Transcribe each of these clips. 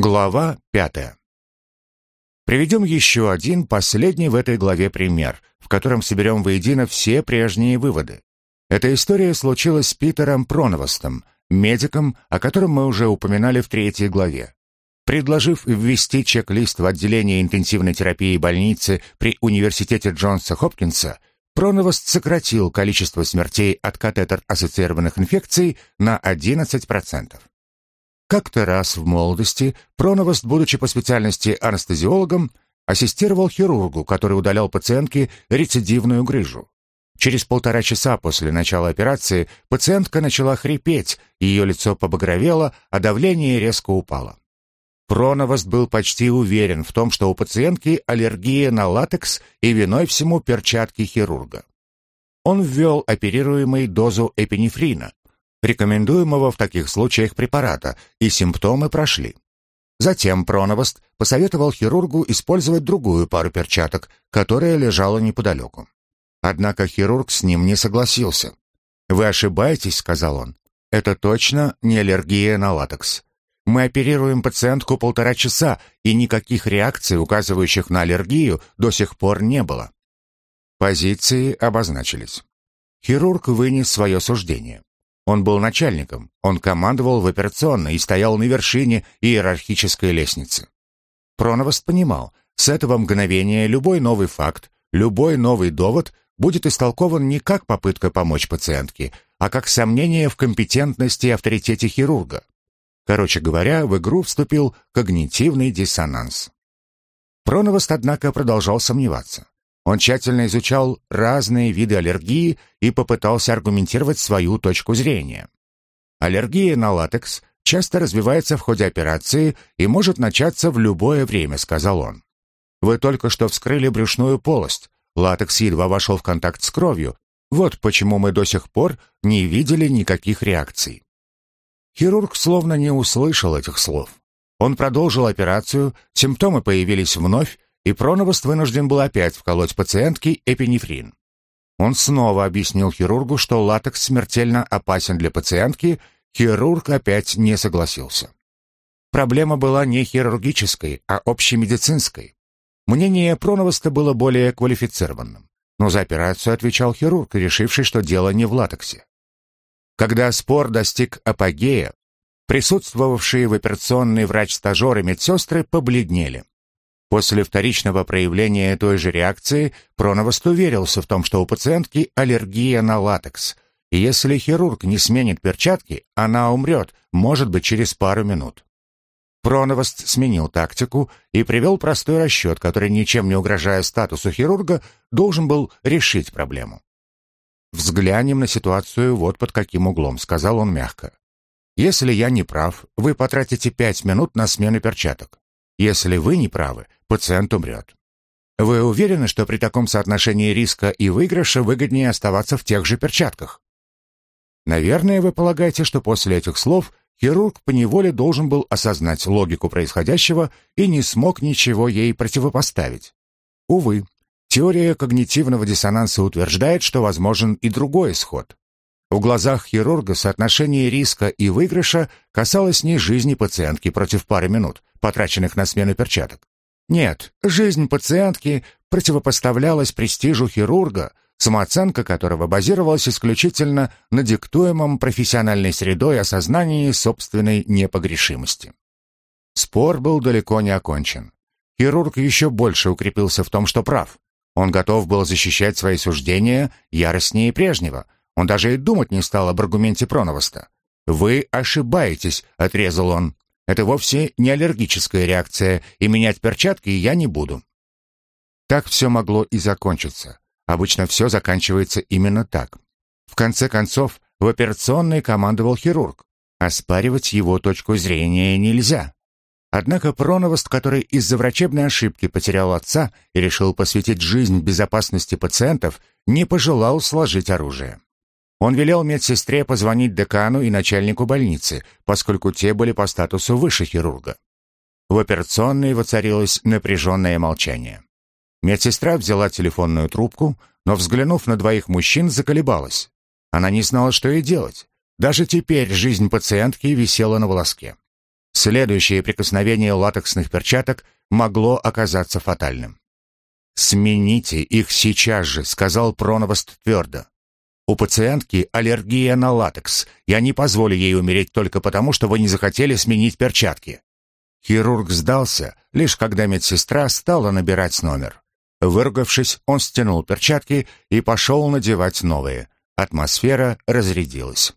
Глава пятая. Приведем еще один, последний в этой главе пример, в котором соберем воедино все прежние выводы. Эта история случилась с Питером Проновостом, медиком, о котором мы уже упоминали в третьей главе. Предложив ввести чек-лист в отделение интенсивной терапии больницы при университете Джонса Хопкинса, Проновост сократил количество смертей от катетер-ассоциированных инфекций на 11%. Как-то раз в молодости Проновост, будучи по специальности анестезиологом, ассистировал хирургу, который удалял пациентке рецидивную грыжу. Через полтора часа после начала операции пациентка начала хрипеть, ее лицо побагровело, а давление резко упало. Проновост был почти уверен в том, что у пациентки аллергия на латекс и виной всему перчатки хирурга. Он ввел оперируемой дозу эпинефрина, рекомендуемого в таких случаях препарата, и симптомы прошли. Затем Проновост посоветовал хирургу использовать другую пару перчаток, которая лежала неподалеку. Однако хирург с ним не согласился. «Вы ошибаетесь», — сказал он. «Это точно не аллергия на латекс. Мы оперируем пациентку полтора часа, и никаких реакций, указывающих на аллергию, до сих пор не было». Позиции обозначились. Хирург вынес свое суждение. Он был начальником, он командовал в операционной и стоял на вершине иерархической лестницы. Проновост понимал, с этого мгновения любой новый факт, любой новый довод будет истолкован не как попытка помочь пациентке, а как сомнение в компетентности и авторитете хирурга. Короче говоря, в игру вступил когнитивный диссонанс. Проновост, однако, продолжал сомневаться. Он тщательно изучал разные виды аллергии и попытался аргументировать свою точку зрения. Аллергия на латекс часто развивается в ходе операции и может начаться в любое время, сказал он. Вы только что вскрыли брюшную полость. Латекс едва вошел в контакт с кровью. Вот почему мы до сих пор не видели никаких реакций. Хирург словно не услышал этих слов. Он продолжил операцию, симптомы появились вновь, и Проновост вынужден был опять вколоть пациентке эпинефрин. Он снова объяснил хирургу, что латекс смертельно опасен для пациентки, хирург опять не согласился. Проблема была не хирургической, а общемедицинской. Мнение Проновоста было более квалифицированным, но за операцию отвечал хирург, решивший, что дело не в латексе. Когда спор достиг апогея, присутствовавшие в операционной врач-стажер и медсестры побледнели. После вторичного проявления той же реакции Проновост уверился в том, что у пациентки аллергия на латекс. Если хирург не сменит перчатки, она умрет, может быть, через пару минут. Проновост сменил тактику и привел простой расчет, который, ничем не угрожая статусу хирурга, должен был решить проблему. «Взглянем на ситуацию вот под каким углом», — сказал он мягко. «Если я не прав, вы потратите пять минут на смену перчаток. Если вы не правы, пациент умрет. Вы уверены, что при таком соотношении риска и выигрыша выгоднее оставаться в тех же перчатках? Наверное, вы полагаете, что после этих слов хирург поневоле должен был осознать логику происходящего и не смог ничего ей противопоставить. Увы, теория когнитивного диссонанса утверждает, что возможен и другой исход. В глазах хирурга соотношение риска и выигрыша касалось не жизни пациентки против пары минут, потраченных на смену перчаток. Нет, жизнь пациентки противопоставлялась престижу хирурга, самооценка которого базировалась исключительно на диктуемом профессиональной средой осознании собственной непогрешимости. Спор был далеко не окончен. Хирург еще больше укрепился в том, что прав. Он готов был защищать свои суждения яростнее прежнего — он даже и думать не стал об аргументе Проновоста. «Вы ошибаетесь», — отрезал он. «Это вовсе не аллергическая реакция, и менять перчатки я не буду». Так все могло и закончиться. Обычно все заканчивается именно так. В конце концов, в операционной командовал хирург. Оспаривать его точку зрения нельзя. Однако Проновост, который из-за врачебной ошибки потерял отца и решил посвятить жизнь безопасности пациентов, не пожелал сложить оружие. Он велел медсестре позвонить декану и начальнику больницы, поскольку те были по статусу выше хирурга. В операционной воцарилось напряженное молчание. Медсестра взяла телефонную трубку, но, взглянув на двоих мужчин, заколебалась. Она не знала, что ей делать. Даже теперь жизнь пациентки висела на волоске. Следующее прикосновение латексных перчаток могло оказаться фатальным. «Смените их сейчас же», — сказал Проновост твердо. «У пациентки аллергия на латекс. Я не позволю ей умереть только потому, что вы не захотели сменить перчатки». Хирург сдался, лишь когда медсестра стала набирать номер. Выругавшись, он стянул перчатки и пошел надевать новые. Атмосфера разрядилась.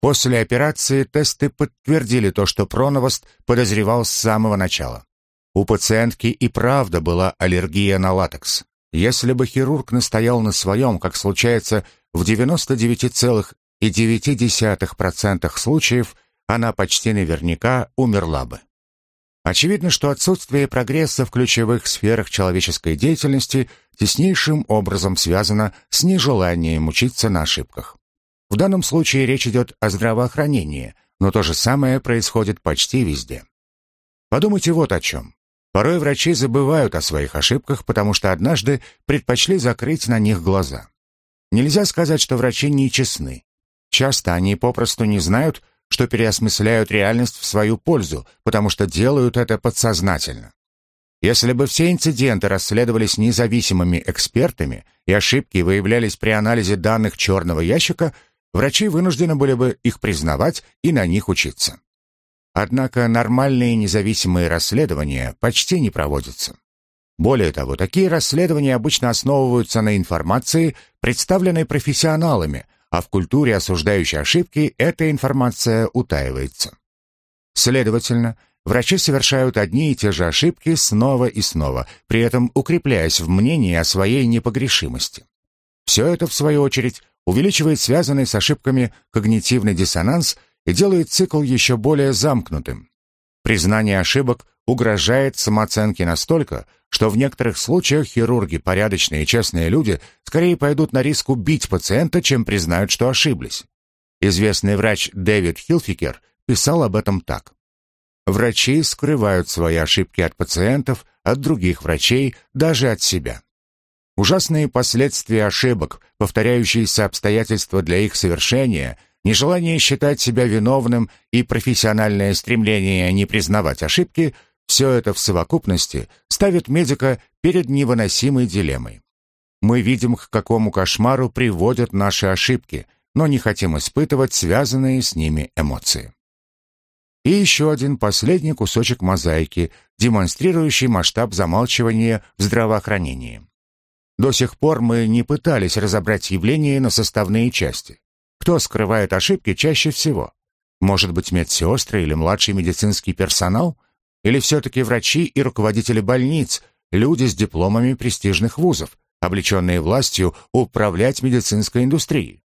После операции тесты подтвердили то, что Проновост подозревал с самого начала. У пациентки и правда была аллергия на латекс. Если бы хирург настоял на своем, как случается в 99,9% случаев, она почти наверняка умерла бы. Очевидно, что отсутствие прогресса в ключевых сферах человеческой деятельности теснейшим образом связано с нежеланием учиться на ошибках. В данном случае речь идет о здравоохранении, но то же самое происходит почти везде. Подумайте вот о чем. Порой врачи забывают о своих ошибках, потому что однажды предпочли закрыть на них глаза. Нельзя сказать, что врачи нечестны. Часто они попросту не знают, что переосмысляют реальность в свою пользу, потому что делают это подсознательно. Если бы все инциденты расследовались независимыми экспертами и ошибки выявлялись при анализе данных черного ящика, врачи вынуждены были бы их признавать и на них учиться. Однако нормальные независимые расследования почти не проводятся. Более того, такие расследования обычно основываются на информации, представленной профессионалами, а в культуре осуждающей ошибки эта информация утаивается. Следовательно, врачи совершают одни и те же ошибки снова и снова, при этом укрепляясь в мнении о своей непогрешимости. Все это, в свою очередь, увеличивает связанный с ошибками когнитивный диссонанс и делает цикл еще более замкнутым. Признание ошибок угрожает самооценке настолько, что в некоторых случаях хирурги, порядочные и честные люди, скорее пойдут на риск убить пациента, чем признают, что ошиблись. Известный врач Дэвид Хилфикер писал об этом так. Врачи скрывают свои ошибки от пациентов, от других врачей, даже от себя. Ужасные последствия ошибок, повторяющиеся обстоятельства для их совершения, нежелание считать себя виновным и профессиональное стремление не признавать ошибки все это в совокупности ставит медика перед невыносимой дилеммой. Мы видим, к какому кошмару приводят наши ошибки, но не хотим испытывать связанные с ними эмоции. И еще один последний кусочек мозаики, демонстрирующий масштаб замалчивания в здравоохранении. До сих пор мы не пытались разобрать явление на составные части. Кто скрывает ошибки чаще всего? Может быть, медсестры или младший медицинский персонал? Или все-таки врачи и руководители больниц, люди с дипломами престижных вузов, облеченные властью управлять медицинской индустрией?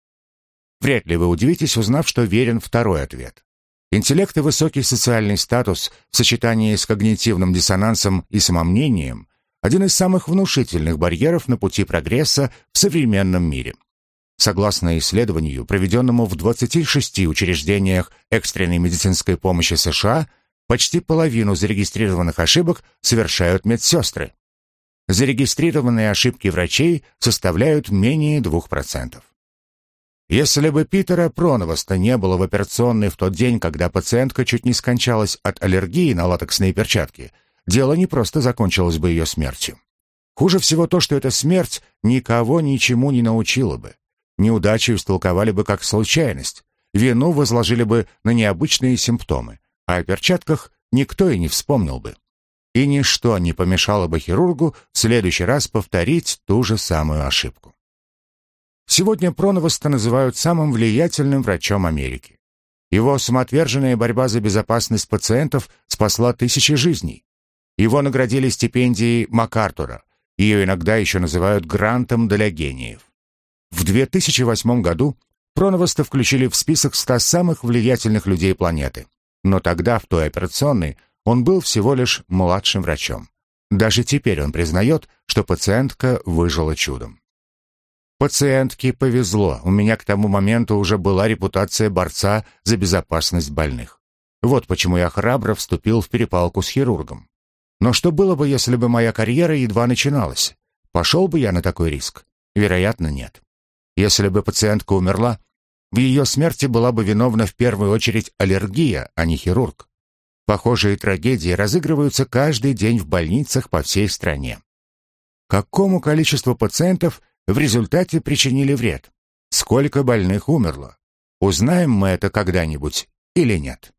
Вряд ли вы удивитесь, узнав, что верен второй ответ. Интеллект и высокий социальный статус в сочетании с когнитивным диссонансом и самомнением – один из самых внушительных барьеров на пути прогресса в современном мире. Согласно исследованию, проведенному в 26 учреждениях экстренной медицинской помощи США – Почти половину зарегистрированных ошибок совершают медсестры. Зарегистрированные ошибки врачей составляют менее 2%. Если бы Питера Проновоста не было в операционной в тот день, когда пациентка чуть не скончалась от аллергии на латексные перчатки, дело не просто закончилось бы ее смертью. Хуже всего то, что эта смерть никого ничему не научила бы. Неудачу истолковали бы как случайность, вину возложили бы на необычные симптомы, а о перчатках никто и не вспомнил бы. И ничто не помешало бы хирургу в следующий раз повторить ту же самую ошибку. Сегодня Проновоста называют самым влиятельным врачом Америки. Его самоотверженная борьба за безопасность пациентов спасла тысячи жизней. Его наградили стипендией МакАртура, ее иногда еще называют грантом для гениев. В 2008 году Проновоста включили в список 100 самых влиятельных людей планеты. Но тогда, в той операционной, он был всего лишь младшим врачом. Даже теперь он признает, что пациентка выжила чудом. Пациентке повезло, у меня к тому моменту уже была репутация борца за безопасность больных. Вот почему я храбро вступил в перепалку с хирургом. Но что было бы, если бы моя карьера едва начиналась? Пошел бы я на такой риск? Вероятно, нет. Если бы пациентка умерла, в ее смерти была бы виновна в первую очередь аллергия, а не хирург. Похожие трагедии разыгрываются каждый день в больницах по всей стране. Какому количеству пациентов в результате причинили вред? Сколько больных умерло? Узнаем мы это когда-нибудь или нет?